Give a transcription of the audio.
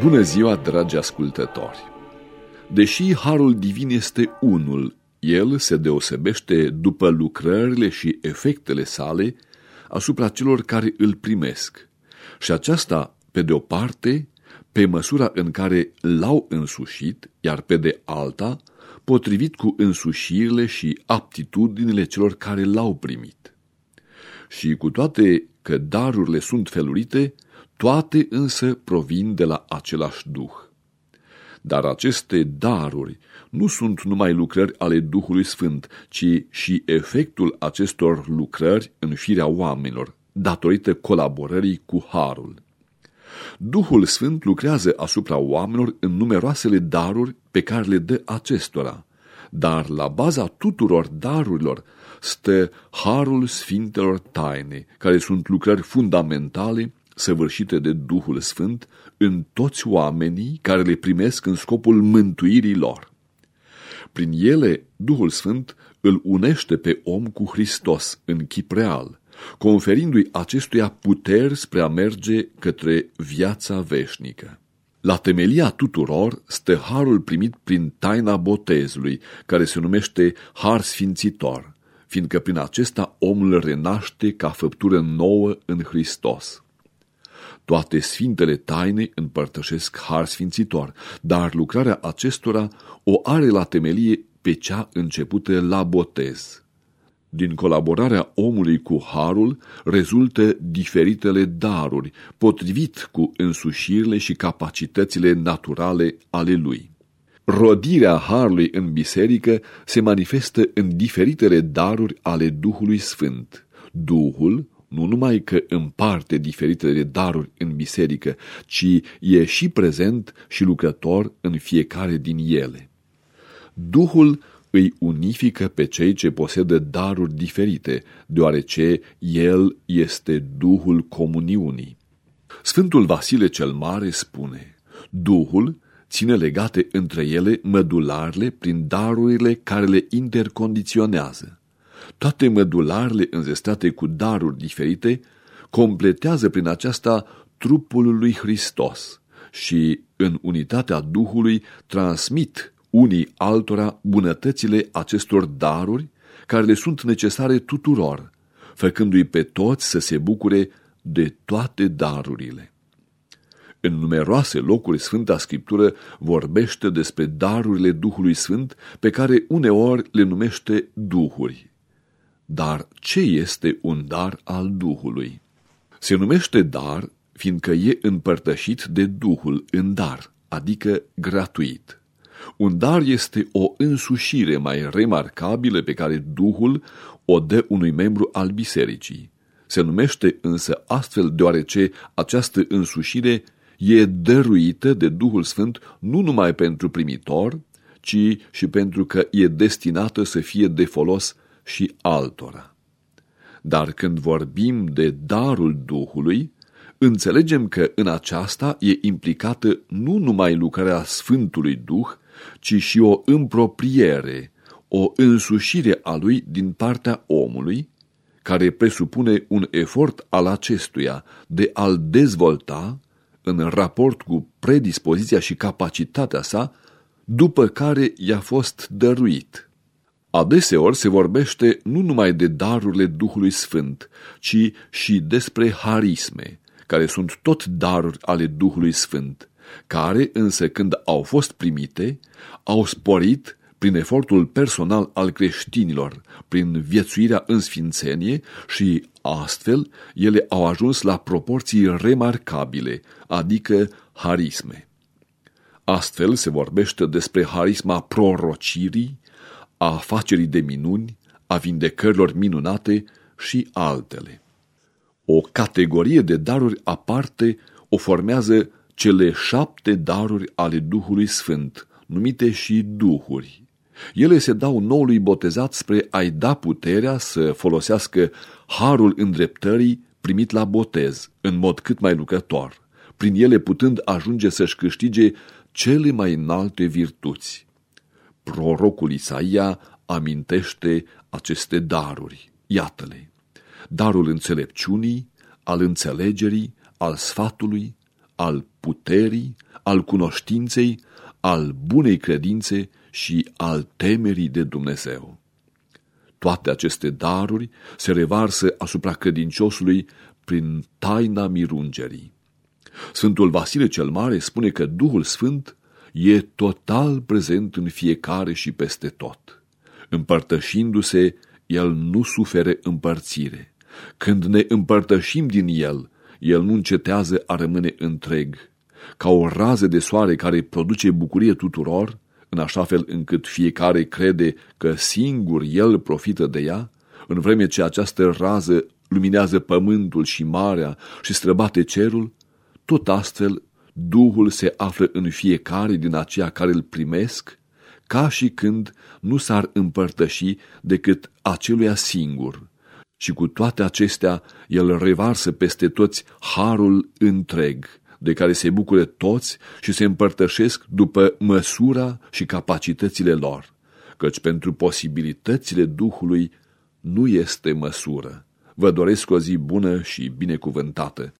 Bună ziua, dragi ascultători! Deși harul divin este unul, el se deosebește după lucrările și efectele sale asupra celor care îl primesc. Și aceasta, pe de o parte, pe măsura în care l-au însușit, iar pe de alta, potrivit cu însușirile și aptitudinile celor care l-au primit. Și cu toate că darurile sunt felurite, toate însă provin de la același Duh. Dar aceste daruri nu sunt numai lucrări ale Duhului Sfânt, ci și efectul acestor lucrări în firea oamenilor, datorită colaborării cu Harul. Duhul Sfânt lucrează asupra oamenilor în numeroasele daruri pe care le dă acestora, dar la baza tuturor darurilor stă Harul Sfintelor Taine, care sunt lucrări fundamentale săvârșite de Duhul Sfânt în toți oamenii care le primesc în scopul mântuirii lor. Prin ele, Duhul Sfânt îl unește pe om cu Hristos în chip real, conferindu-i acestuia puteri spre a merge către viața veșnică. La temelia tuturor stă harul primit prin taina botezului, care se numește har sfințitor, fiindcă prin acesta omul renaște ca făptură nouă în Hristos. Toate sfintele taine împărtășesc har sfințitor, dar lucrarea acestora o are la temelie pe cea începută la botez. Din colaborarea omului cu harul rezultă diferitele daruri, potrivit cu însușirile și capacitățile naturale ale lui. Rodirea harului în biserică se manifestă în diferitele daruri ale Duhului Sfânt. Duhul nu numai că împarte diferitele daruri în biserică, ci e și prezent și lucrător în fiecare din ele. Duhul îi unifică pe cei ce posedă daruri diferite, deoarece el este Duhul comuniunii. Sfântul Vasile cel Mare spune, Duhul ține legate între ele mădularele prin darurile care le intercondiționează. Toate mădularele înzestate cu daruri diferite completează prin aceasta trupul lui Hristos și, în unitatea Duhului, transmit unii altora bunătățile acestor daruri care le sunt necesare tuturor, făcându-i pe toți să se bucure de toate darurile. În numeroase locuri Sfânta Scriptură vorbește despre darurile Duhului Sfânt pe care uneori le numește duhuri. Dar ce este un dar al Duhului? Se numește dar fiindcă e împărtășit de Duhul în dar, adică gratuit. Un dar este o însușire mai remarcabilă pe care Duhul o dă unui membru al bisericii. Se numește însă astfel deoarece această însușire e dăruită de Duhul Sfânt nu numai pentru primitor, ci și pentru că e destinată să fie de folos și altora. Dar când vorbim de darul Duhului, înțelegem că în aceasta e implicată nu numai lucrarea Sfântului Duh, ci și o împropriere, o însușire a lui din partea omului, care presupune un efort al acestuia de a-l dezvolta în raport cu predispoziția și capacitatea sa, după care i-a fost dăruit. Adeseori se vorbește nu numai de darurile Duhului Sfânt, ci și despre harisme, care sunt tot daruri ale Duhului Sfânt, care însă când au fost primite, au sporit prin efortul personal al creștinilor, prin viețuirea în sfințenie și astfel ele au ajuns la proporții remarcabile, adică harisme. Astfel se vorbește despre harisma prorocirii, a afacerii de minuni, a vindecărilor minunate și altele. O categorie de daruri aparte o formează cele șapte daruri ale Duhului Sfânt, numite și Duhuri. Ele se dau noului botezat spre a-i da puterea să folosească harul îndreptării primit la botez, în mod cât mai lucrător, prin ele putând ajunge să-și câștige cele mai înalte virtuți. Prorocul Isaia amintește aceste daruri. Iată-le! Darul înțelepciunii, al înțelegerii, al sfatului, al puterii, al cunoștinței, al bunei credințe și al temerii de Dumnezeu. Toate aceste daruri se revarsă asupra credinciosului prin taina mirungerii. Sfântul Vasile cel Mare spune că Duhul Sfânt e total prezent în fiecare și peste tot. Împărtășindu-se, el nu sufere împărțire. Când ne împărtășim din el, el nu încetează a rămâne întreg. Ca o rază de soare care produce bucurie tuturor, în așa fel încât fiecare crede că singur el profită de ea, în vreme ce această rază luminează pământul și marea și străbate cerul, tot astfel Duhul se află în fiecare din aceia care îl primesc, ca și când nu s-ar împărtăși decât aceluia singur. Și cu toate acestea, el revarsă peste toți harul întreg, de care se bucură toți și se împărtășesc după măsura și capacitățile lor, căci pentru posibilitățile Duhului nu este măsură. Vă doresc o zi bună și binecuvântată.